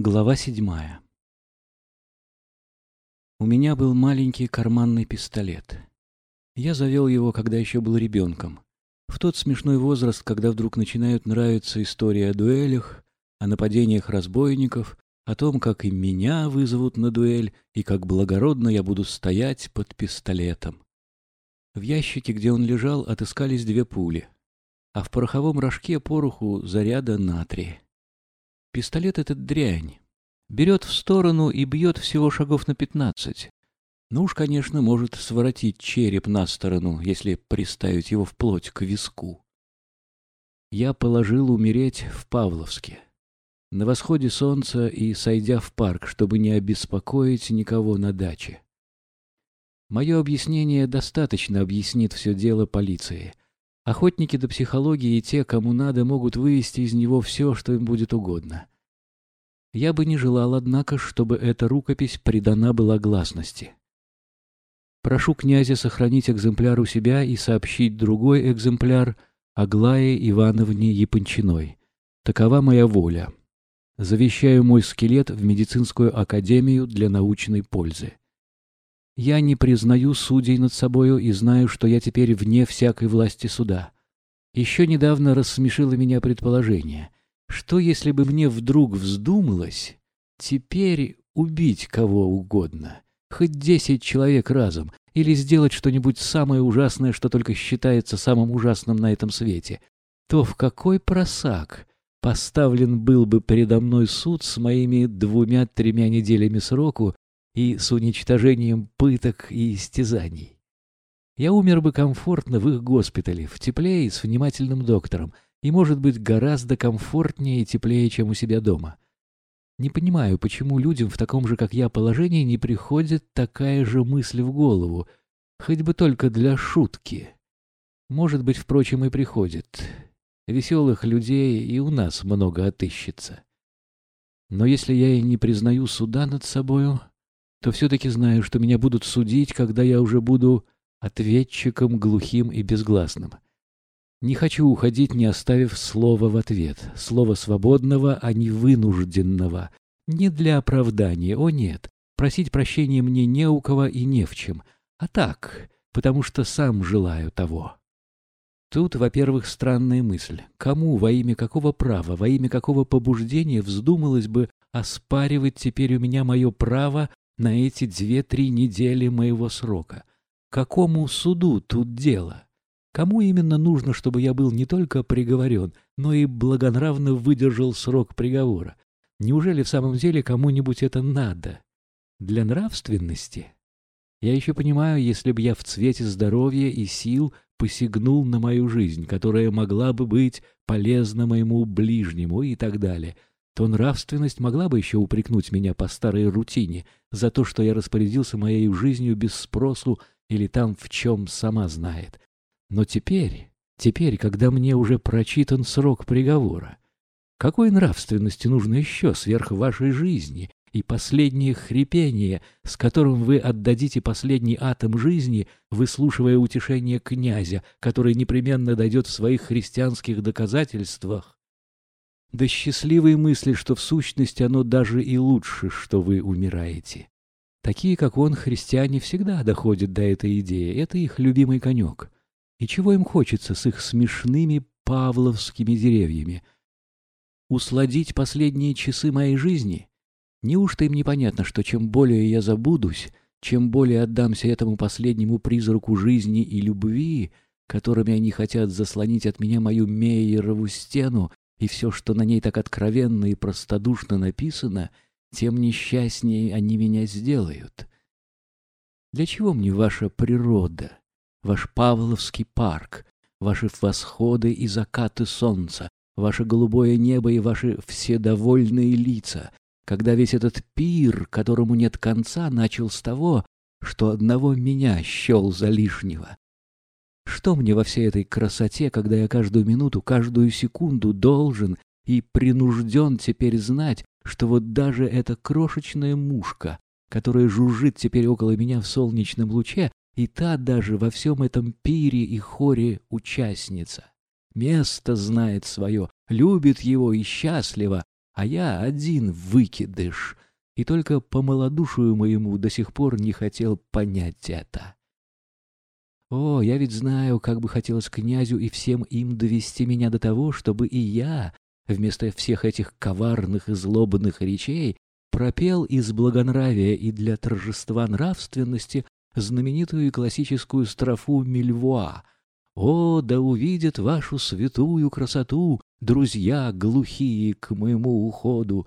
Глава седьмая У меня был маленький карманный пистолет. Я завел его, когда еще был ребенком. В тот смешной возраст, когда вдруг начинают нравиться истории о дуэлях, о нападениях разбойников, о том, как и меня вызовут на дуэль, и как благородно я буду стоять под пистолетом. В ящике, где он лежал, отыскались две пули, а в пороховом рожке пороху заряда натрия. Пистолет этот дрянь. Берет в сторону и бьет всего шагов на пятнадцать. Ну уж, конечно, может своротить череп на сторону, если приставить его вплоть к виску. Я положил умереть в Павловске. На восходе солнца и сойдя в парк, чтобы не обеспокоить никого на даче. Мое объяснение достаточно объяснит все дело полиции. Охотники до психологии и те, кому надо, могут вывести из него все, что им будет угодно. Я бы не желал, однако, чтобы эта рукопись придана была гласности. Прошу князя сохранить экземпляр у себя и сообщить другой экземпляр Аглае Ивановне Япончиной. Такова моя воля. Завещаю мой скелет в медицинскую академию для научной пользы. Я не признаю судей над собою и знаю, что я теперь вне всякой власти суда. Еще недавно рассмешило меня предположение, что если бы мне вдруг вздумалось теперь убить кого угодно, хоть десять человек разом, или сделать что-нибудь самое ужасное, что только считается самым ужасным на этом свете, то в какой просак поставлен был бы передо мной суд с моими двумя-тремя неделями сроку и с уничтожением пыток и истязаний. Я умер бы комфортно в их госпитале, в тепле и с внимательным доктором, и, может быть, гораздо комфортнее и теплее, чем у себя дома. Не понимаю, почему людям в таком же, как я, положении не приходит такая же мысль в голову, хоть бы только для шутки. Может быть, впрочем, и приходит. Веселых людей и у нас много отыщется. Но если я и не признаю суда над собою, то все-таки знаю, что меня будут судить, когда я уже буду ответчиком глухим и безгласным. Не хочу уходить, не оставив слова в ответ, слова свободного, а не вынужденного. Не для оправдания, о нет, просить прощения мне не у кого и не в чем, а так, потому что сам желаю того. Тут, во-первых, странная мысль. Кому, во имя какого права, во имя какого побуждения вздумалось бы оспаривать теперь у меня мое право на эти две-три недели моего срока. Какому суду тут дело? Кому именно нужно, чтобы я был не только приговорен, но и благонравно выдержал срок приговора? Неужели в самом деле кому-нибудь это надо? Для нравственности? Я еще понимаю, если бы я в цвете здоровья и сил посягнул на мою жизнь, которая могла бы быть полезна моему ближнему и так далее — то нравственность могла бы еще упрекнуть меня по старой рутине за то, что я распорядился моей жизнью без спросу или там в чем сама знает. Но теперь, теперь, когда мне уже прочитан срок приговора, какой нравственности нужно еще сверх вашей жизни и последнее хрипение, с которым вы отдадите последний атом жизни, выслушивая утешение князя, который непременно дойдет в своих христианских доказательствах до счастливой мысли, что в сущности оно даже и лучше, что вы умираете. Такие, как он, христиане, всегда доходят до этой идеи, это их любимый конек. И чего им хочется с их смешными павловскими деревьями? Усладить последние часы моей жизни? Неужто им непонятно, что чем более я забудусь, чем более отдамся этому последнему призраку жизни и любви, которыми они хотят заслонить от меня мою Мейерову стену, и все, что на ней так откровенно и простодушно написано, тем несчастнее они меня сделают. Для чего мне ваша природа, ваш Павловский парк, ваши восходы и закаты солнца, ваше голубое небо и ваши вседовольные лица, когда весь этот пир, которому нет конца, начал с того, что одного меня щел за лишнего, что мне во всей этой красоте, когда я каждую минуту, каждую секунду должен и принужден теперь знать, что вот даже эта крошечная мушка, которая жужжит теперь около меня в солнечном луче, и та даже во всем этом пире и хоре участница. Место знает свое, любит его и счастлива, а я один выкидыш, и только по малодушию моему до сих пор не хотел понять это. О, я ведь знаю, как бы хотелось князю и всем им довести меня до того, чтобы и я, вместо всех этих коварных и злобных речей, пропел из благонравия и для торжества нравственности знаменитую классическую строфу Мильвуа «О, да увидят вашу святую красоту, друзья глухие к моему уходу,